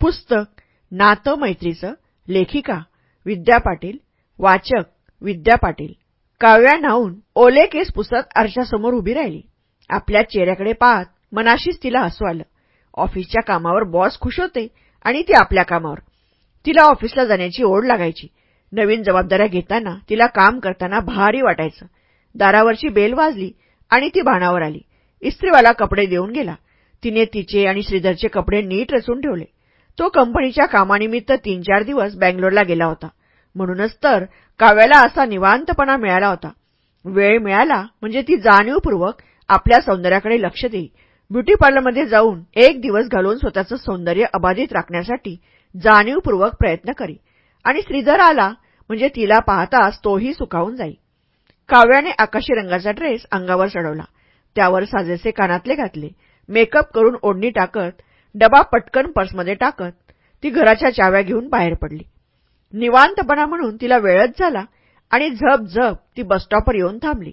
पुस्तक नातं मैत्रीचं लेखिका विद्या पाटील वाचक विद्या पाटील. काव्या न्हावून ओले केस पुसत आरशासमोर उभी राहिली. आपल्या चेहऱ्याकडे पाहत मनाशीच तिला हसू आलं. ऑफिसच्या कामावर बॉस खुश होते आणि ती आपल्या कामावर. तिला ऑफिसला जाण्याची ओढ लागायची. नवीन जबाबदाऱ्या घेताना तिला काम करताना भारी वाटायचं. दारावरची बेल वाजली आणि ती भाणावर आली. इस्त्रीवाला कपडे देऊन गेला. तिने तिचे आणि श्रीधरचे कपडे नीट रचून ठेवले. तो कंपनीच्या कामानिमित्त तीन चार दिवस बँगलोरला गेला होता. म्हणूनच तर काव्याला असा निवांतपणा मिळाला होता. वेळ मिळाला म्हणजे ती जाणीवपूर्वक आपल्या सौंदर्याकडे लक्ष देई ब्युटी पार्लरमध्ये जाऊन एक दिवस घालून स्वतःचं सौंदर्य अबाधित राखण्यासाठी जाणीवपूर्वक प्रयत्न करी. आणि श्रीधर आला म्हणजे तिला पाहताच तोही सुखावून जाई काव्याने आकाशी रंगाचा ड्रेस अंगावर चढवला. त्यावर साजेसे कानातले घातले. मेकअप करून ओढणी टाकत डबा पटकन पर्समध्ये टाकत ती घराच्या चाव्या घेऊन बाहेर पडली. निवांतपणा म्हणून तिला वेळच झाला आणि झप झप ती बसस्टॉपवर येऊन थांबली.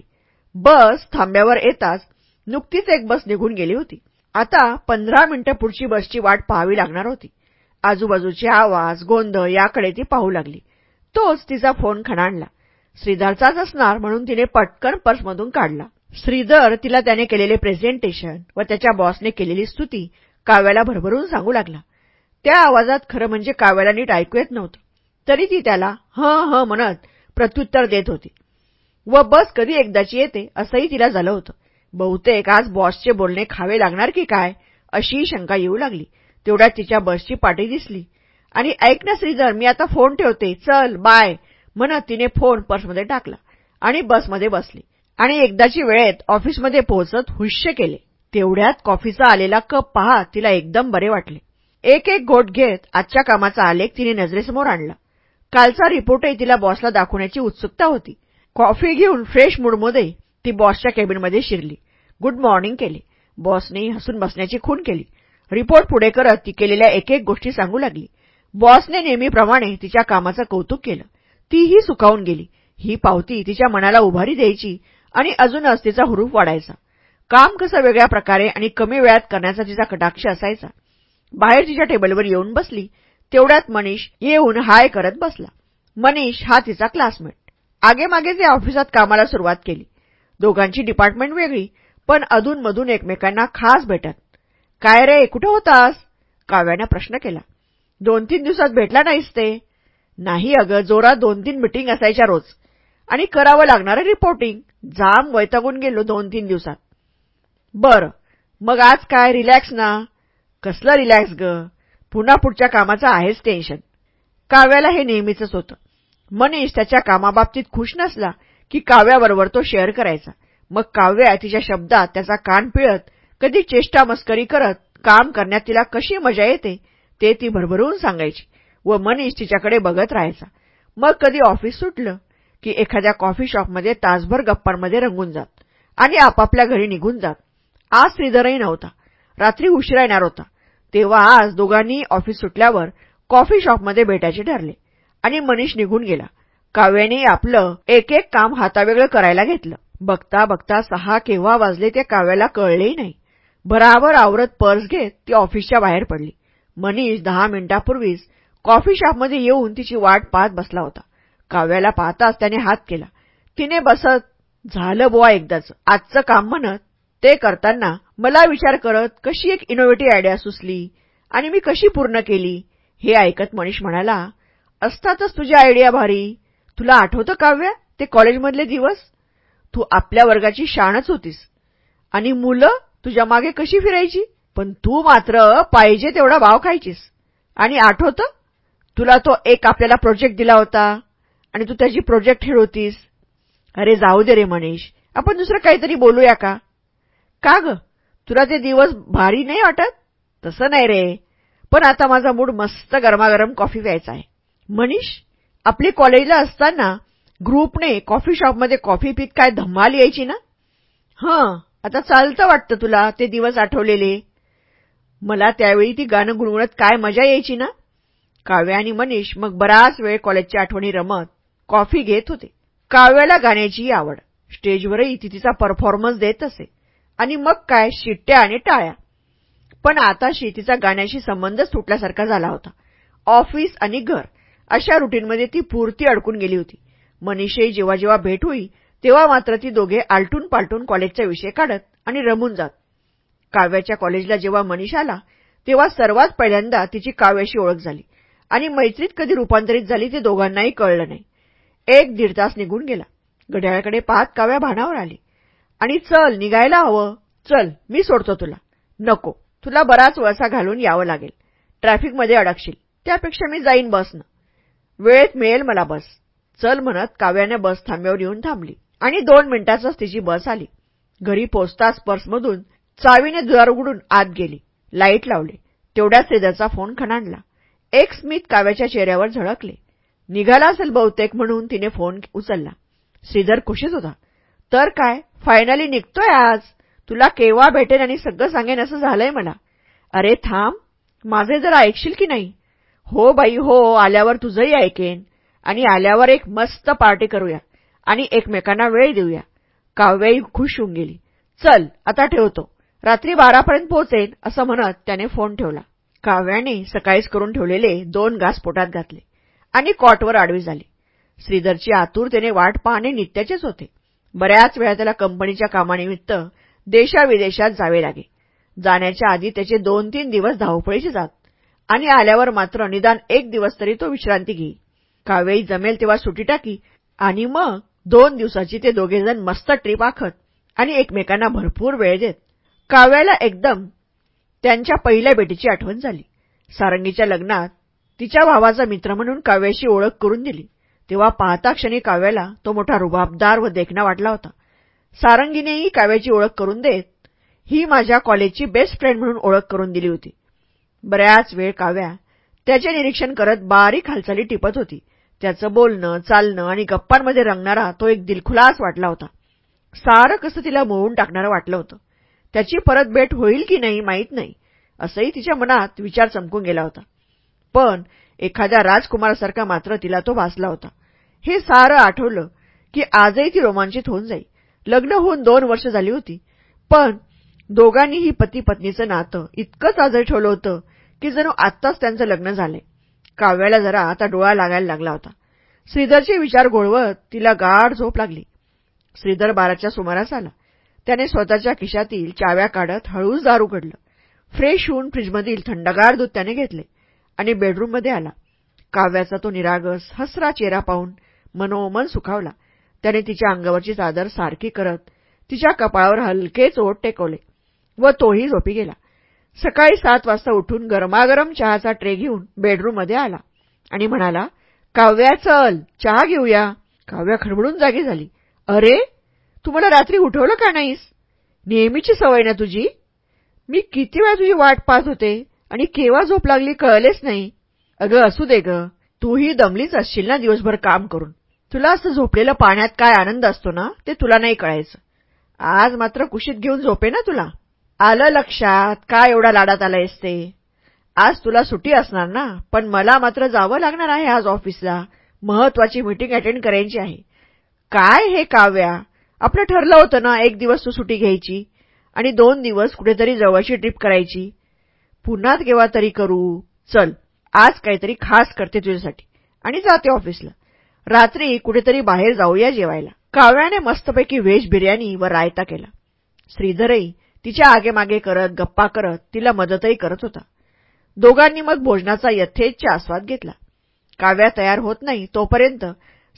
बस थांब्यावर येताच नुकतीच एक बस निघून गेली होती. आता पंधरा मिनिटं पुढची बसची वाट पाहावी लागणार होती. आजूबाजूचे आवाज गोंधळ याकडे ती पाहू लागली. तोच तिचा फोन खणाणला. श्रीधरचाच असणार म्हणून तिने पटकन पर्समधून काढला. श्रीधर तिला त्याने केलेले प्रेझेंटेशन व त्याच्या बॉसने केलेली स्तुती काव्याला भरभरून सांगू लागला. त्या आवाजात खरं म्हणजे काव्याला नीट ऐकू येत नव्हतं. तरी ती त्याला हं हं म्हणत प्रत्युत्तर देत होती. व बस कधी एकदाची येते असंही तिला झालं होतं. बहुतेक आज बॉसचे बोलणे खावे लागणार की काय अशी शंका येऊ लागली. तेवढ्यात तिच्या बसची पाठी दिसली. आणि ऐक ना श्रीधर मी आता फोन ठेवते. चल बाय म्हणत तिने फोन पर्समध्ये टाकला आणि बसमध्ये बसली. आणि एकदाची वेळेत ऑफिसमध्ये पोहोचत हुश्य केले. तेवढ्यात कॉफीचा आलेला कप पहा तिला एकदम बरे वाटले. एक एक घोट घेत आजच्या कामाचा आलेख तिने नजरेसमोर आणला. कालचा रिपोर्टही तिला बॉसला दाखवण्याची उत्सुकता होती. कॉफी घेऊन फ्रेश मूडमध्ये ती बॉसच्या केबिनमध्ये शिरली. गुड मॉर्निंग केली. बॉसने हसून बसण्याची खून केली. रिपोर्ट पुढे करत ती केलेल्या एक एक गोष्टी सांगू लागली. बॉसने नेहमीप्रमाणे तिच्या कामाचं कौतुक केलं. तीही सुखावून गेली. ही पावती तिच्या मनाला उभारी द्यायची आणि अजूनच तिचा हुरूप वाढायचा. काम कसं वेगळ्या प्रकारे आणि कमी वेळात करण्याचा तिचा कटाक्ष असायचा. बाहेर तिच्या टेबलवर येऊन बसली तेवढ्यात मनीष येऊन हाय करत बसला. मनीष हा तिचा क्लासमेट. आगेमागे ते ऑफिसात कामाला सुरुवात केली. दोघांची डिपार्टमेंट वेगळी पण अधूनमधून एकमेकांना खास भेटत. काय रे कुठं होतास? काव्यानं प्रश्न केला. दोन तीन दिवसात भेटला नाहीस ते. नाही अगं जोरात दोन तीन मिटिंग असायच्या रोज. आणि करावं लागणारं रिपोर्टिंग. जाम वैतागून गेलो दोन तीन दिवसात. बरं मग आज काय रिलॅक्स ना? कसलं रिलॅक्स ग? पुन्हा पुढच्या कामाचं आहेच टेन्शन काव्याला हे नेहमीचंच होतं. मनीष त्याच्या कामाबाबतीत खुश नसला की काव्याबरोबर तो शेअर करायचा. मग काव्या तिच्या शब्दात त्याचा कान पिळत कधी चेष्टा मस्करी करत काम करण्यात तिला कशी मजा येते ते ती भरभरून सांगायची व मनीष तिच्याकडे बघत राहायचा. मग कधी ऑफिस सुटलं की एखाद्या कॉफी शॉपमध्ये तासभर गप्पांमध्ये रंगून जात आणि आपापल्या घरी निघून जात. आज श्रीधरही नव्हता. रात्री उशिरा येणार होता. तेव्हा आज दोघांनी ऑफिस सुटल्यावर कॉफी शॉपमध्ये भेटायचे ठरले आणि मनीष निघून गेला. काव्याने आपलं एक एक काम हातावेगळं करायला घेतलं. बघता बघता सहा केव्हा वाजले ते काव्याला कळलेही नाही. भराभर आवरत पर्स घेत ती ऑफिसच्या बाहेर पडली. मनीष दहा मिनिटापूर्वीच कॉफी शॉपमध्ये येऊन तिची वाट पाहत बसला होता. काव्याला पाहताच त्याने हात केला. तिने बसत झालं बुवा एकदाच. आजचं काम म्हणत ते करताना मला विचार करत कशी एक इनोव्हेटिव्ह आयडिया सुचली आणि मी कशी पूर्ण केली हे ऐकत मनीष म्हणाला असतातच तुझी आयडिया भारी. तुला आठवतं काव्या? ते कॉलेजमधले दिवस? तू आपल्या वर्गाची शाणच होतीस. आणि मुलं तुझ्या मागे कशी फिरायची? पण तू मात्र पाहिजे तेवढा भाव खायचीस. आणि आठवतं? तुला तो एक आपल्याला प्रोजेक्ट दिला होता आणि तू त्याची प्रोजेक्ट ठेवतीस होतीस अरे जाऊ दे रे मनीष आपण दुसरं काहीतरी बोलूया का? का ग? तुला ते दिवस भारी नाही वाटत? तसं नाही रे. पण आता माझा मूड मस्त गरमागरम कॉफी प्यायचा आहे. मनीष आपली कॉलेजला असताना ग्रुपने कॉफी शॉपमध्ये कॉफी पीत काय धम्माल यायची ना? हं आता चालतं वाटतं तुला ते दिवस आठवलेले. मला त्यावेळी ती गाणं गुणगुणत काय मजा यायची ना? काव्या आणि मनीष मग बराच वेळ कॉलेजच्या आठवणी रमत कॉफी घेत होते. काव्याला गाण्याचीही आवड. स्टेजवरही ती तिचा परफॉर्मन्स देत असे. आणि मग काय? शिट्ट्या आणि टाळ्या. पण आता शेतीचा गाण्याशी संबंधच तुटल्यासारखा झाला होता. ऑफिस आणि घर अशा रुटीनमध्ये ती पूर्ती अडकून गेली होती. मनीषही जेव्हा जेव्हा भेट होई तेव्हा मात्र ती दोघे आलटून पालटून कॉलेजचा विषय काढत आणि रमून जात. काव्याच्या कॉलेजला जेव्हा मनीष आला तेव्हा सर्वात पहिल्यांदा तिची काव्याशी ओळख झाली आणि मैत्रीत कधी रूपांतरित झाली ते दोघांनाही कळलं नाही. एक दीड तास निघून गेला. घड्याळाकडे पाहत काव्या भानावर आली. आणि चल निघायला हवं. चल मी सोडतो तुला. नको. तुला बराच वळसा घालून यावं लागेल. ट्रॅफिकमध्ये अडकशील. त्यापेक्षा मी जाईन बसनं. वेळेत मिळेल मला बस. चल म्हणत काव्याने बस थांब्यावर येऊन थांबली. आणि दोन मिनिटातच तिची बस आली. घरी पोचताच पर्समधून चावीने द्वार उघडून आत गेली. लाइट लावले. तेवढ्याच श्रीधरचा फोन खणांडला एक स्मित काव्याच्या चेहऱ्यावर झळकले. निघाला असेल बहुतेक म्हणून तिने फोन उचलला. श्रीधर खुशीच होता? तर काय? फायनली निघतोय आज. तुला केव्हा भेटेन आणि सगळं सांगेन असं झालंय मला अरे थांब. माझे जर ऐकशील की नाही? हो बाई हो. आल्यावर तुझंही ऐकेन. आणि आल्यावर एक मस्त पार्टी करूया. आणि एकमेकांना वेळ देऊया. काव्याही खुश होऊन गेली. चल आता ठेवतो. रात्री बारापर्यंत पोहोचेन असं म्हणत त्याने फोन ठेवला. काव्याने सकाळीच करून ठेवलेले दोन घास पोटात घातले. आणि कॉटवर आडवी झाली. श्रीधरची आतुरतेने वाट पाहणे नित्याचेच होते. बऱ्याच वेळा त्याला कंपनीच्या कामानिमित्त देशाविदेशात जावे लागे. जाण्याच्या आधी त्याचे दोन तीन दिवस धावपळीचे जात. आणि आल्यावर मात्र निदान एक दिवस तरी तो विश्रांती घेई कावेळी जमेल तेव्हा सुटी टाकी आणि मग दोन दिवसाची ते दोघेजण मस्त ट्रीप आखत आणि एकमेकांना भरपूर वेळ देत. काव्याला एकदम त्यांच्या पहिल्या भेटीची आठवण झाली. सारंगीच्या लग्नात तिच्या भावाचा मित्र म्हणून काव्याशी ओळख करून दिली. तेव्हा पाहता क्षणी काव्याला तो मोठा रुबाबदार व देखणा वाटला होता. सारंगीनेही काव्याची ओळख करून देत ही माझ्या कॉलेजची बेस्ट फ्रेंड म्हणून ओळख करून दिली होती. बऱ्याच वेळ काव्या त्याचे निरीक्षण करत बारीक हालचाली टिपत होती. त्याचं बोलणं चालणं आणि गप्पांमध्ये रंगणारा तो एक दिलखुलास वाटला होता. सारं कसं तिला मोळून टाकणारं वाटलं होतं. त्याची परत भेट होईल की नाही माहीत नाही असंही तिच्या मनात विचार चमकून गेला होता. पण एखाद्या राजकुमारासारखा मात्र तिला तो भासला होता. हे सारं आठवलं की आजही ती रोमांचित होऊन जाई. लग्न होऊन दोन वर्ष झाली होती. पण दोघांनीही पती पत्नीचं नातं इतकंच आजही ठेवलं होतं की जणू आत्ताच त्यांचं लग्न झालंय. काव्याला जरा आता डोळा लागायला लागला होता. श्रीधरचे विचार गोळवत तिला गाढ झोप लागली. श्रीधर बाराच्या सुमारास आला. त्याने स्वतःच्या खिशातील चाव्या काढत हळूच दार उघडलं फ्रेश होऊन फ्रीजमधील थंडगार दूध त्याने घेतले. आणि बेडरूममध्ये आला. काव्याचा तो निरागस हसरा चेहरा पाहून मनोमन सुखावला. त्याने तिच्या अंगावरची चादर सारखी करत तिच्या कपाळावर हलके चोट टेकवले व तोही झोपी गेला. सकाळी सात वाजता उठून गरमागरम चहाचा ट्रे घेऊन बेडरूममध्ये आला आणि म्हणाला काव्या चल चहा घेऊया. काव्या खडबडून जागी झाली. अरे तू मला रात्री उठवलं का नाहीस? नेहमीची सवय ना तुझी? मी किती वेळा तुझी वाट पाहत होते? आणि केव्हा झोप लागली कळलेच नाही. अगं असू दे ग. तूही दमलीच असशील ना दिवसभर काम करून. तुला असं झोपलेलं पाण्यात काय आनंद असतो ना ते तुला नाही कळायचं. आज मात्र कुशीत घेऊन झोपे ना तुला. आलं लक्षात काय एवढा लाडात आलायस ते. आज तुला सुट्टी असणार ना पण मला मात्र जावं लागणार आहे आज ऑफिसला. महत्वाची मीटिंग अटेंड करायची आहे. काय हे काव्या? आपलं ठरलं होतं ना एक दिवस तू सुट्टी घ्यायची आणि दोन दिवस कुठेतरी जवळची ट्रिप करायची. पुन्हा केव्हा तरी करू? चल आज काहीतरी खास करते तुझ्यासाठी. आणि जाते ऑफिसला. रात्री कुठेतरी बाहेर जाऊया जेवायला. काव्याने मस्तपैकी व्हेज बिर्याणी व रायता केला. श्रीधरही तिच्या आगेमागे करत गप्पा करत तिला मदतही करत होता. दोघांनी मग भोजनाचा यथेच्छ आस्वाद घेतला. काव्या तयार होत नाही तोपर्यंत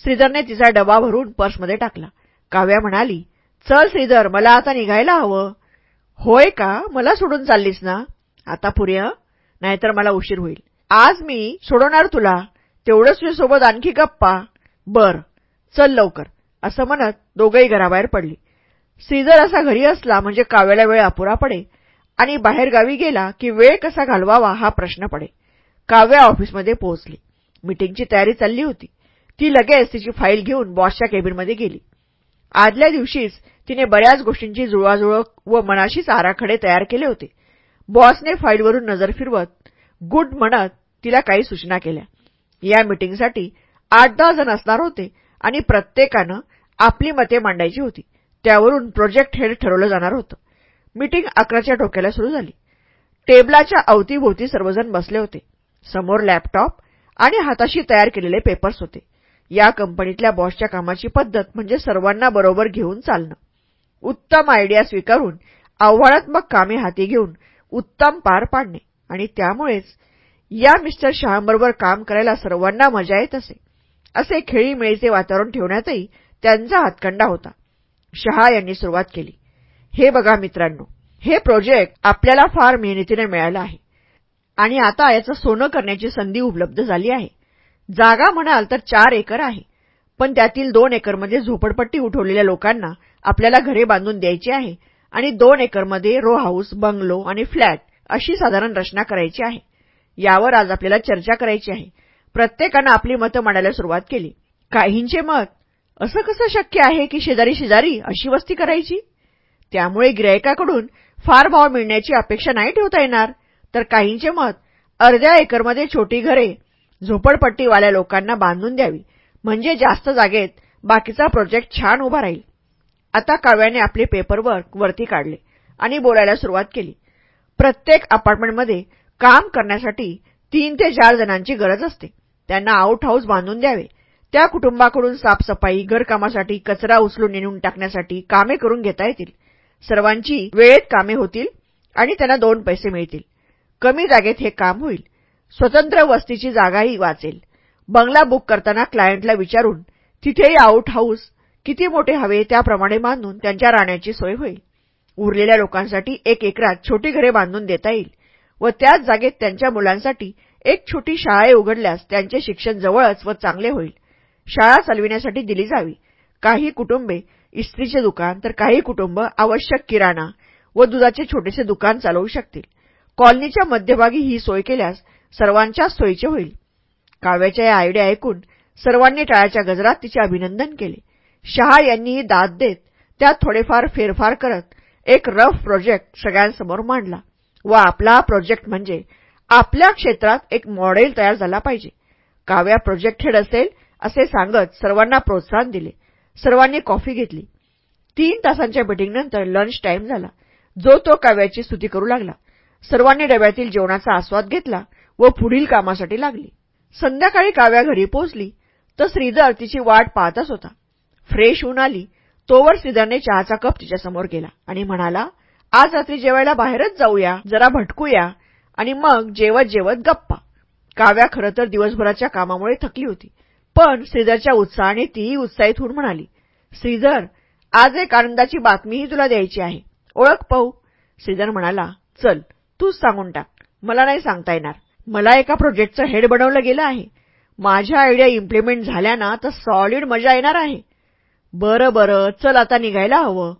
श्रीधरने तिचा डबा भरून पर्समध्ये टाकला. काव्या म्हणाली चल श्रीधर मला आता निघायला हवं. होय का? मला सोडून चाललीस ना? आता पुऱ्या नाहीतर मला उशीर होईल. आज मी सोडवणार तुला तेवढंच तुझ्यासोबत आणखी गप्पा. बर चल लवकर. असं म्हणत दोघंही घराबाहेर पडली. श्रीधर असा घरी असला म्हणजे काव्याला वेळ अपुरा पडे आणि बाहेरगावी गेला की वेळ कसा घालवावा हा प्रश्न पडे. काव्या ऑफिसमध्ये पोहोचली. मीटिंगची तयारी चालली होती. ती लगेच तिची फाईल घेऊन बॉसच्या केबिनमध्ये गेली. आदल्या दिवशीच तिने बऱ्याच गोष्टींची जुळवाजुळव व मनाशीच आराखडे तयार केले होते. बॉसने फाईलवरून नजर फिरवत गुड म्हणत तिला काही सूचना केल्या. या मीटिंगसाठी आठ दहा जण असणार होते आणि प्रत्येकानं आपली मते मांडायची होती. त्यावरून प्रोजेक्ट हेड ठरवलं जाणार होतं. मीटिंग अकराच्या डोक्याला सुरू झाली. टेबलाच्या अवतीभोवती सर्वजण बसले होते. समोर लॅपटॉप आणि हाताशी तयार केलेले पेपर्स होते. या कंपनीतल्या बॉसच्या कामाची पद्धत म्हणजे सर्वांना बरोबर घेऊन चालणं. उत्तम आयडिया स्वीकारून आव्हानात्मक कामे हाती घेऊन उत्तम पार पाडणे. आणि त्यामुळेच या मिस्टर शहाबरोबर काम करायला सर्वांना मजा येत असे. असे खेळीमेळीचे वातावरण ठेवण्यातही त्यांचा हातखंडा होता. शहा यांनी सुरुवात केली. हे बघा मित्रांनो हे प्रोजेक्ट आपल्याला फार मेहनतीने मिळालं आहे. आणि आता याचं सोनं करण्याची संधी उपलब्ध झाली आहे. जागा म्हणाल तर चार एकर आहे. पण त्यातील दोन एकरमध्ये झोपडपट्टी उठवलेल्या लोकांना आपल्याला घरे बांधून द्यायची आहे. आणि दोन एकरमध्ये रो हाऊस बंगलो आणि फ्लॅट अशी साधारण रचना करायची आहे. यावर आज आपल्याला चर्चा करायची आहे. प्रत्येकानं आपली मतं मांडायला सुरुवात केली. काहींचे मत असं कसं शक्य आहे की शेजारी शेजारी अशी वस्ती करायची? त्यामुळे गिरायकाकडून फार भाव मिळण्याची अपेक्षा नाही ठेवता येणार. तर काहींचे मत अर्ध्या एकरमध्ये छोटी घरे झोपडपट्टीवाल्या लोकांना बांधून द्यावी. म्हणजे जास्त जागेत बाकीचा प्रोजेक्ट छान उभा राहील. आता काव्याने आपले पेपरवर्क वरती काढले आणि बोलायला सुरुवात केली. प्रत्येक अपार्टमेंटमध्ये काम करण्यासाठी तीन ते चार जणांची गरज असते. त्यांना आउट हाऊस बांधून द्यावे. त्या कुटुंबाकडून साफसफाई घरकामासाठी कचरा उचलून नेऊन टाकण्यासाठी कामे करून घेता येतील. सर्वांची वेळेत कामे होतील आणि त्यांना दोन पैसे मिळतील. कमी जागेत हे काम होईल. स्वतंत्र वस्तीची जागाही वाचेल. बंगला बुक करताना क्लायंटला विचारून तिथेही आउट हाऊस किती मोठे हवे त्याप्रमाणे बांधून त्यांच्या राहण्याची सोय होईल. उरलेल्या लोकांसाठी एक एकरात छोटी घरे बांधून देता येईल व त्याच जागेत त्यांच्या मुलांसाठी एक छोटी शाळा उघडल्यास त्यांचे शिक्षण जवळच व चांगले होईल. शाळा चालविण्यासाठी दिली जावी. काही कुटुंबे इस्त्रीचे दुकान तर काही कुटुंब आवश्यक किराणा व दुधाचे छोटेसे दुकान चालवू शकतील. कॉलनीच्या मध्यभागी ही सोय केल्यास सर्वांच्याच सोयीचे होईल. काव्याच्या या आयडिया ऐकून सर्वांनी टाळ्याच्या गजरात तिचे अभिनंदन केले. शहा यांनीही दाद देत त्यात थोडेफार फेरफार करत एक रफ प्रोजेक्ट सगळ्यांसमोर मांडला. व आपला प्रोजेक्ट म्हणजे आपल्या क्षेत्रात एक मॉडेल तयार झाला पाहिजे. काव्या प्रोजेक्ट हेड असेल असे सांगत सर्वांना प्रोत्साहन दिले. सर्वांनी कॉफी घेतली. तीन तासांच्या मिटिंगनंतर लंच टाईम झाला. जो तो काव्याची स्तुती करू लागला. सर्वांनी डब्यातील जेवणाचा आस्वाद घेतला व पुढील कामासाठी लागली. संध्याकाळी काव्या घरी पोहोचली. तर श्रीधर तिची वाट पाहतच होता. फ्रेश होऊन आली तोवर श्रीधरने चहाचा कप तिच्यासमोर केला आणि म्हणाला आज रात्री जेवायला बाहेरच जाऊया जरा भटकूया आणि मग जेवत जेवत गप्पा. काव्या खरं तर दिवसभराच्या कामामुळे थकली होती पण श्रीधरच्या उत्साहाने तीही उत्साहित होऊन म्हणाली श्रीधर आज एक आनंदाची बातमीही तुला द्यायची आहे. ओळख पाहू. श्रीधर म्हणाला चल तूच सांगून टाक. मला नाही सांगता येणार. मला एका प्रोजेक्टचं हेड बनवलं गेलं आहे. माझ्या आयडिया इम्प्लिमेंट झाल्या ना तर सॉलिड मजा येणार आहे. बरं बरं चल आता निघायला हवं.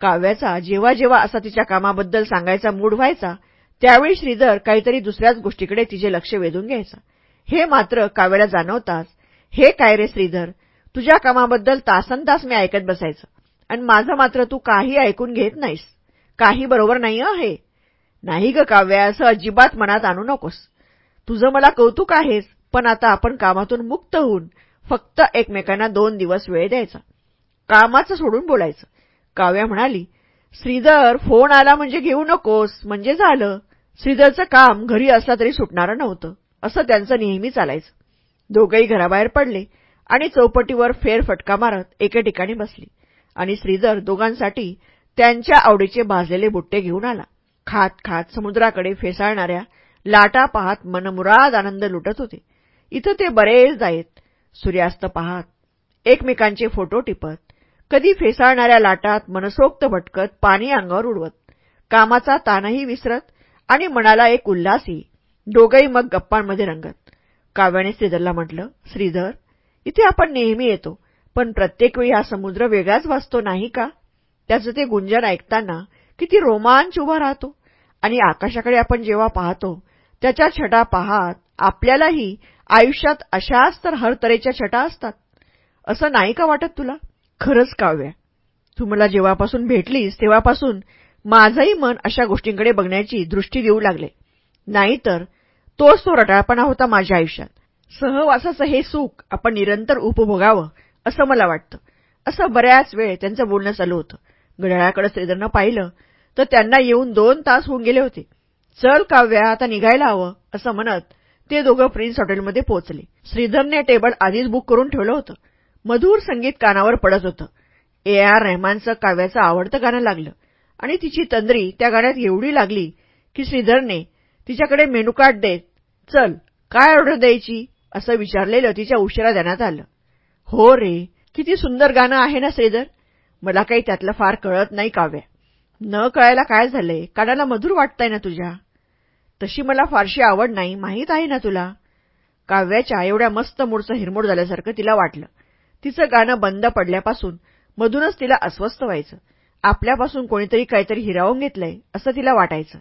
काव्याचा जेव्हा जेव्हा असा तिच्या कामाबद्दल सांगायचा मूड व्हायचा त्यावेळी श्रीधर काहीतरी दुसऱ्याच गोष्टीकडे तिचे लक्ष वेधून घ्यायचा. हे मात्र काव्याला जाणवताच हे काय रे श्रीधर? तुझ्या कामाबद्दल तासन तास मी ऐकत बसायचं. आणि माझं मात्र तू काही ऐकून घेत नाहीस. काही बरोबर नाही आहे नाही ग काव्या असं अजिबात मनात आणू नकोस. तुझं मला कौतुक आहेस पण आता आपण कामातून मुक्त होऊन फक्त एकमेकांना दोन दिवस वेळ द्यायचा. कामाचं सोडून बोलायचं. काव्या म्हणाली श्रीधर फोन आला म्हणजे घेऊ नकोस. म्हणजे झालं. श्रीधरचं काम घरी असला तरी सुटणारं नव्हतं. असं त्यांचं नेहमी चालायचं. दोघंही घराबाहेर पडले आणि चौपटीवर फेरफटका मारत एके ठिकाणी बसली. आणि श्रीधर दोघांसाठी त्यांच्या आवडीचे भाजलेले बुट्टे घेऊन आला. खात खात समुद्राकडे फेसाळणाऱ्या लाटा पाहत मनमुराद आनंद लुटत होते. इथं ते बरेच जायत. सूर्यास्त पाहत एकमेकांचे फोटो टिपत. कधी फेसाळणाऱ्या लाटात मनसोक्त भटकत पाणी अंगावर उडवत. कामाचा ताणही विसरत आणि मनाला एक उल्हासही दोघंही मग गप्पांमध्ये रंगत. काव्याने श्रीधरला म्हटलं श्रीधर इथे आपण नेहमी येतो पण प्रत्येक वेळी हा समुद्र वेगळाच वाचतो नाही का? त्याचं ते गुंजन ऐकताना किती रोमांच उभा राहतो. आणि आकाशाकडे आपण जेव्हा पाहतो त्याच्या छटा पाहात आपल्यालाही आयुष्यात अशाच तर हर तऱ्हेच्या छटा असतात. असं नाही का वाटत तुला? खरंच काव्या. तू मला जेव्हापासून भेटलीस तेव्हापासून माझंही मन अशा गोष्टींकडे बघण्याची दृष्टी देऊ लागले. नाहीतर तोच तो रटाळपणा होता माझ्या आयुष्यात. सहवासाचं हे सुख आपण निरंतर उपभोगावं असं मला वाटतं. असं बऱ्याच वेळ त्यांचं बोलणं चालू होतं. घड्याळाकडे श्रीधरनं पाहिलं तर त्यांना येऊन दोन तास होऊन गेले होते. चल काव्या आता निघायला हवं असं म्हणत ते दोघं प्रिन्स हॉटेलमध्ये पोहोचले. श्रीधरने टेबल आधीच बुक करून ठेवलं होतं. मधुर संगीत कानावर पडत होतं. ए आर रहमानचं काव्याचं आवडतं गाणं लागलं. आणि तिची तंद्री त्या गाण्यात एवढी लागली की श्रीधरने तिच्याकडे मेनूकार्ड देत चल काय ऑर्डर द्यायची? असं विचारलेलं तिच्या उशिरा देण्यात आलं. हो रे किती सुंदर गाणं आहे ना श्रीधर? मला काही त्यातलं फार कळत नाही काव्या. न कळायला काय झालंय? कानाला मधुर वाटतंय ना तुझ्या? तशी मला फारशी आवड नाही माहीत आहे ना तुला? काव्याच्या एवढ्या मस्त मूडचं हिरमोड झाल्यासारखं तिला वाटलं. तिचं गाणं बंद पडल्यापासून मधूनच तिला अस्वस्थ व्हायचं. आपल्यापासून कोणीतरी काहीतरी हिरावून घेतलंय असं तिला वाटायचं.